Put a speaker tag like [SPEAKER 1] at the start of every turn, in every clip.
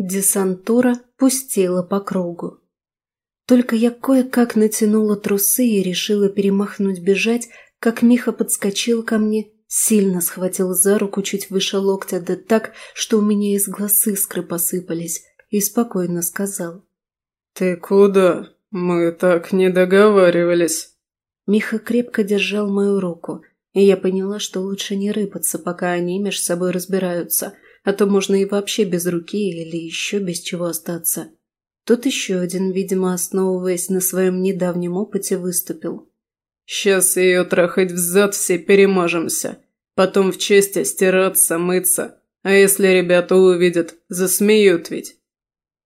[SPEAKER 1] Десантура пустела по кругу. Только я кое-как натянула трусы и решила перемахнуть бежать, как Миха подскочил ко мне, сильно схватил за руку чуть выше локтя, да так, что у меня из глаз искры посыпались, и спокойно сказал.
[SPEAKER 2] «Ты куда? Мы так не договаривались».
[SPEAKER 1] Миха крепко держал мою руку, и я поняла, что лучше не рыпаться, пока они между собой разбираются, а то можно и вообще без руки или еще без чего остаться. Тут еще один, видимо, основываясь на своем недавнем опыте, выступил.
[SPEAKER 2] «Сейчас ее трахать взад все перемажемся. Потом в чести стираться, мыться. А если ребята увидят, засмеют ведь».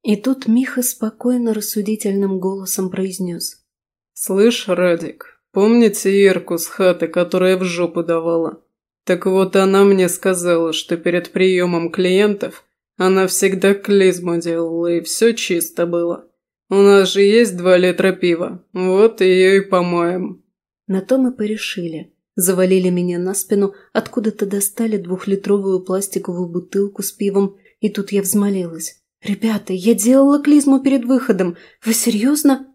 [SPEAKER 1] И тут Миха спокойно рассудительным голосом произнес.
[SPEAKER 2] «Слышь, Радик, помните Ирку с хаты, которая в жопу давала? Так вот она мне сказала, что перед приемом клиентов она всегда клизму делала, и все чисто было. У нас же есть два литра пива, вот ее и помоем».
[SPEAKER 1] На то мы порешили. Завалили меня на спину, откуда-то достали двухлитровую пластиковую бутылку с пивом, и тут я взмолилась. «Ребята, я делала клизму перед выходом. Вы серьезно?»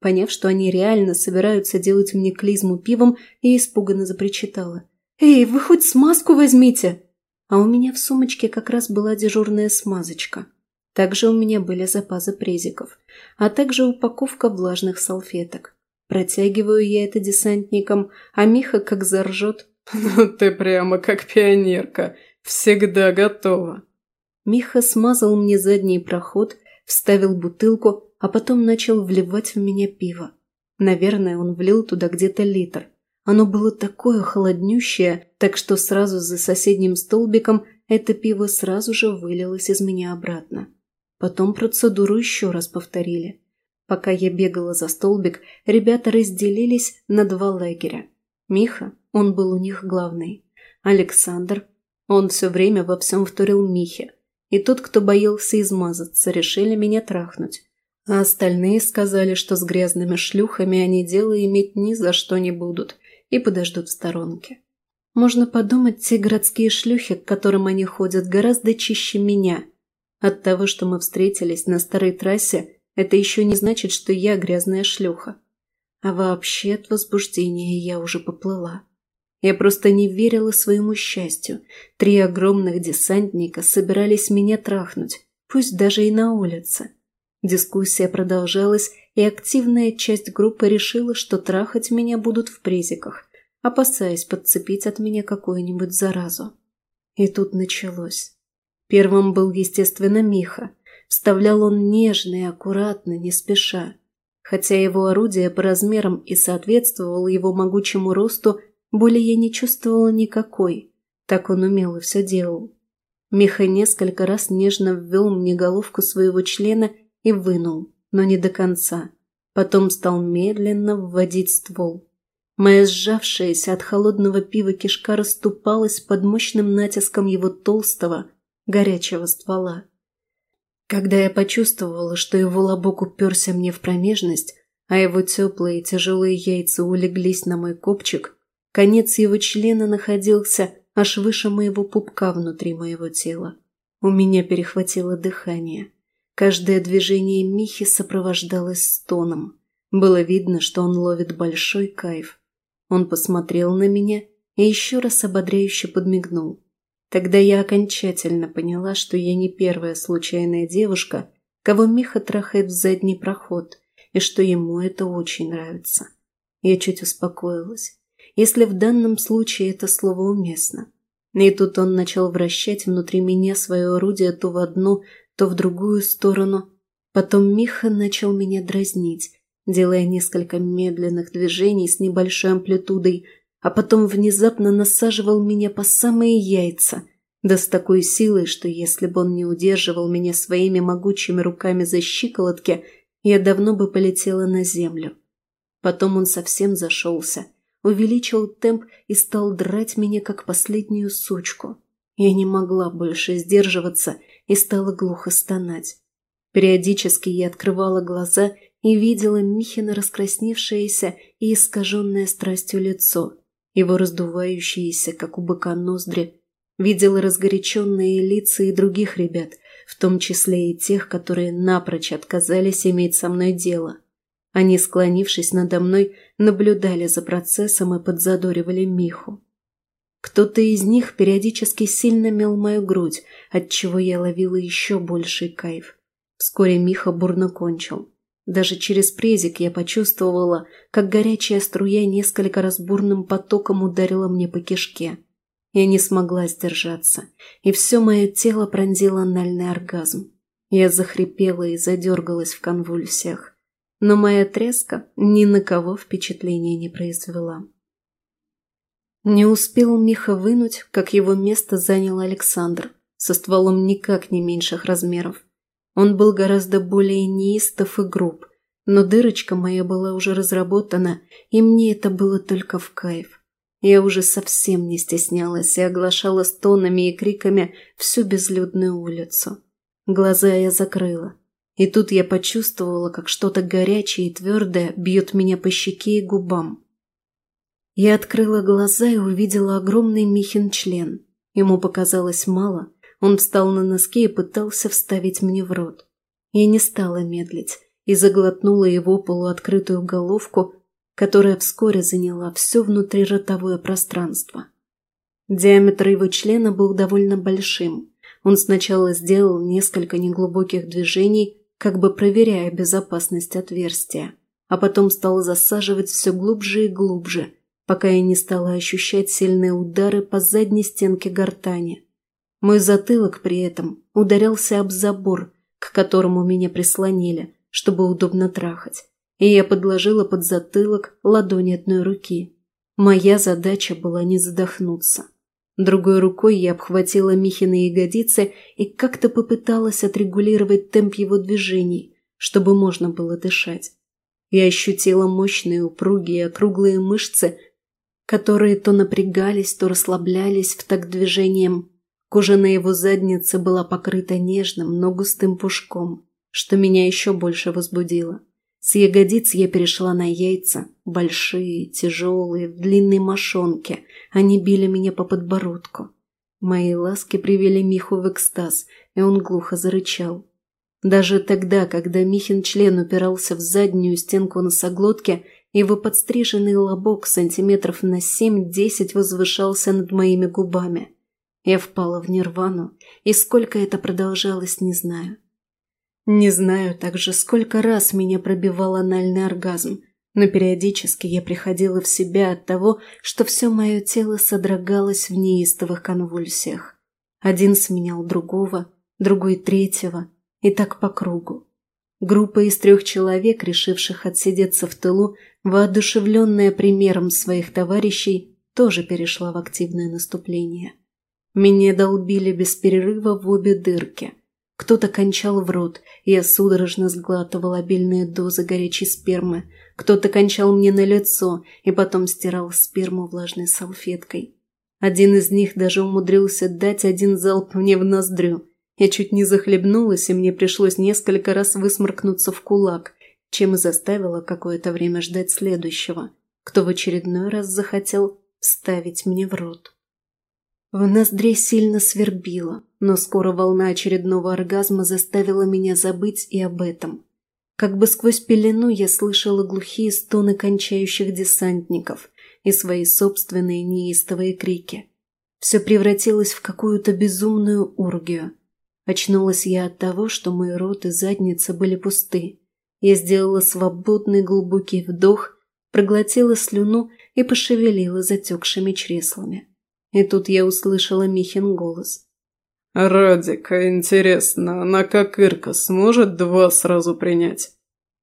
[SPEAKER 1] Поняв, что они реально собираются делать мне клизму пивом, я испуганно запричитала. «Эй, вы хоть смазку возьмите!» А у меня в сумочке как раз была дежурная смазочка. Также у меня были запасы презиков, а также упаковка влажных салфеток. Протягиваю я это десантникам, а Миха как заржет.
[SPEAKER 2] «Ну ты прямо как пионерка, всегда готова».
[SPEAKER 1] Миха смазал мне задний проход, вставил бутылку, а потом начал вливать в меня пиво. Наверное, он влил туда где-то литр. Оно было такое холоднющее, так что сразу за соседним столбиком это пиво сразу же вылилось из меня обратно. Потом процедуру еще раз повторили. Пока я бегала за столбик, ребята разделились на два лагеря. Миха, он был у них главный. Александр, он все время во всем вторил Михе. И тот, кто боялся измазаться, решили меня трахнуть. А остальные сказали, что с грязными шлюхами они дело иметь ни за что не будут – и подождут в сторонке. Можно подумать, те городские шлюхи, к которым они ходят, гораздо чище меня. От того, что мы встретились на старой трассе, это еще не значит, что я грязная шлюха. А вообще от возбуждения я уже поплыла. Я просто не верила своему счастью. Три огромных десантника собирались меня трахнуть, пусть даже и на улице. Дискуссия продолжалась, и активная часть группы решила, что трахать меня будут в презиках, опасаясь подцепить от меня какую-нибудь заразу. И тут началось. Первым был, естественно, Миха. Вставлял он нежно и аккуратно, не спеша. Хотя его орудие по размерам и соответствовало его могучему росту, боли я не чувствовала никакой. Так он умело все делал. Миха несколько раз нежно ввел мне головку своего члена и вынул но не до конца. Потом стал медленно вводить ствол. Моя сжавшаяся от холодного пива кишка расступалась под мощным натиском его толстого, горячего ствола. Когда я почувствовала, что его лобок уперся мне в промежность, а его теплые тяжелые яйца улеглись на мой копчик, конец его члена находился аж выше моего пупка внутри моего тела. У меня перехватило дыхание. Каждое движение Михи сопровождалось стоном. Было видно, что он ловит большой кайф. Он посмотрел на меня и еще раз ободряюще подмигнул. Тогда я окончательно поняла, что я не первая случайная девушка, кого Миха трахает в задний проход, и что ему это очень нравится. Я чуть успокоилась, если в данном случае это слово уместно. И тут он начал вращать внутри меня свое орудие то в одну, то в другую сторону. Потом Миха начал меня дразнить, делая несколько медленных движений с небольшой амплитудой, а потом внезапно насаживал меня по самые яйца, да с такой силой, что если бы он не удерживал меня своими могучими руками за щиколотки, я давно бы полетела на землю. Потом он совсем зашелся, увеличил темп и стал драть меня, как последнюю сучку. Я не могла больше сдерживаться и стала глухо стонать. Периодически я открывала глаза и видела Михина раскрасневшееся и искаженное страстью лицо, его раздувающиеся, как у быка ноздри. видела разгоряченные лица и других ребят, в том числе и тех, которые напрочь отказались иметь со мной дело. Они, склонившись надо мной, наблюдали за процессом и подзадоривали Миху. Кто-то из них периодически сильно мел мою грудь, отчего я ловила еще больший кайф. Вскоре Миха бурно кончил. Даже через презик я почувствовала, как горячая струя несколько раз бурным потоком ударила мне по кишке. Я не смогла сдержаться, и все мое тело пронзило анальный оргазм. Я захрипела и задергалась в конвульсиях. Но моя треска ни на кого впечатления не произвела. Не успел Миха вынуть, как его место занял Александр, со стволом никак не меньших размеров. Он был гораздо более неистов и груб, но дырочка моя была уже разработана, и мне это было только в кайф. Я уже совсем не стеснялась и оглашала стонами и криками всю безлюдную улицу. Глаза я закрыла. И тут я почувствовала, как что-то горячее и твердое бьет меня по щеке и губам. Я открыла глаза и увидела огромный Михин член. Ему показалось мало. Он встал на носки и пытался вставить мне в рот. Я не стала медлить и заглотнула его полуоткрытую головку, которая вскоре заняла все внутриротовое пространство. Диаметр его члена был довольно большим. Он сначала сделал несколько неглубоких движений, как бы проверяя безопасность отверстия, а потом стал засаживать все глубже и глубже – пока я не стала ощущать сильные удары по задней стенке гортани. Мой затылок при этом ударялся об забор, к которому меня прислонили, чтобы удобно трахать, и я подложила под затылок ладони одной руки. Моя задача была не задохнуться. Другой рукой я обхватила Михины ягодицы и как-то попыталась отрегулировать темп его движений, чтобы можно было дышать. Я ощутила мощные упругие округлые мышцы которые то напрягались, то расслаблялись в такт движением. Кожа на его заднице была покрыта нежным, но густым пушком, что меня еще больше возбудило. С ягодиц я перешла на яйца, большие, тяжелые, в длинной мошонке. Они били меня по подбородку. Мои ласки привели Миху в экстаз, и он глухо зарычал. Даже тогда, когда Михин член упирался в заднюю стенку носоглотки, его подстриженный лобок сантиметров на семь-десять возвышался над моими губами. Я впала в нирвану, и сколько это продолжалось, не знаю. Не знаю также, сколько раз меня пробивал анальный оргазм, но периодически я приходила в себя от того, что все мое тело содрогалось в неистовых конвульсиях. Один сменял другого, другой третьего, и так по кругу. Группа из трех человек, решивших отсидеться в тылу, воодушевленная примером своих товарищей, тоже перешла в активное наступление. Меня долбили без перерыва в обе дырки. Кто-то кончал в рот, я судорожно сглатывал обильные дозы горячей спермы. Кто-то кончал мне на лицо и потом стирал сперму влажной салфеткой. Один из них даже умудрился дать один залп мне в ноздрю – я чуть не захлебнулась, и мне пришлось несколько раз высморкнуться в кулак, чем и заставила какое-то время ждать следующего, кто в очередной раз захотел вставить мне в рот. В ноздре сильно свербило, но скоро волна очередного оргазма заставила меня забыть и об этом. Как бы сквозь пелену я слышала глухие стоны кончающих десантников и свои собственные неистовые крики. Все превратилось в какую-то безумную ургию – Очнулась я от того, что мой рот и задница были пусты. Я сделала свободный глубокий вдох, проглотила слюну и пошевелила затекшими чреслами. И тут я услышала Михин голос.
[SPEAKER 2] «Радика, интересно, она как Ирка сможет два сразу принять?»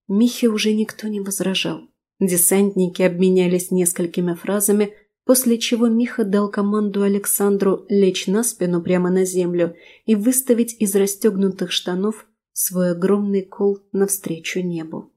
[SPEAKER 1] Михе уже никто не возражал. Десантники обменялись несколькими фразами, после чего Миха дал команду Александру лечь на спину прямо на землю и выставить из расстегнутых штанов свой огромный кол навстречу небу.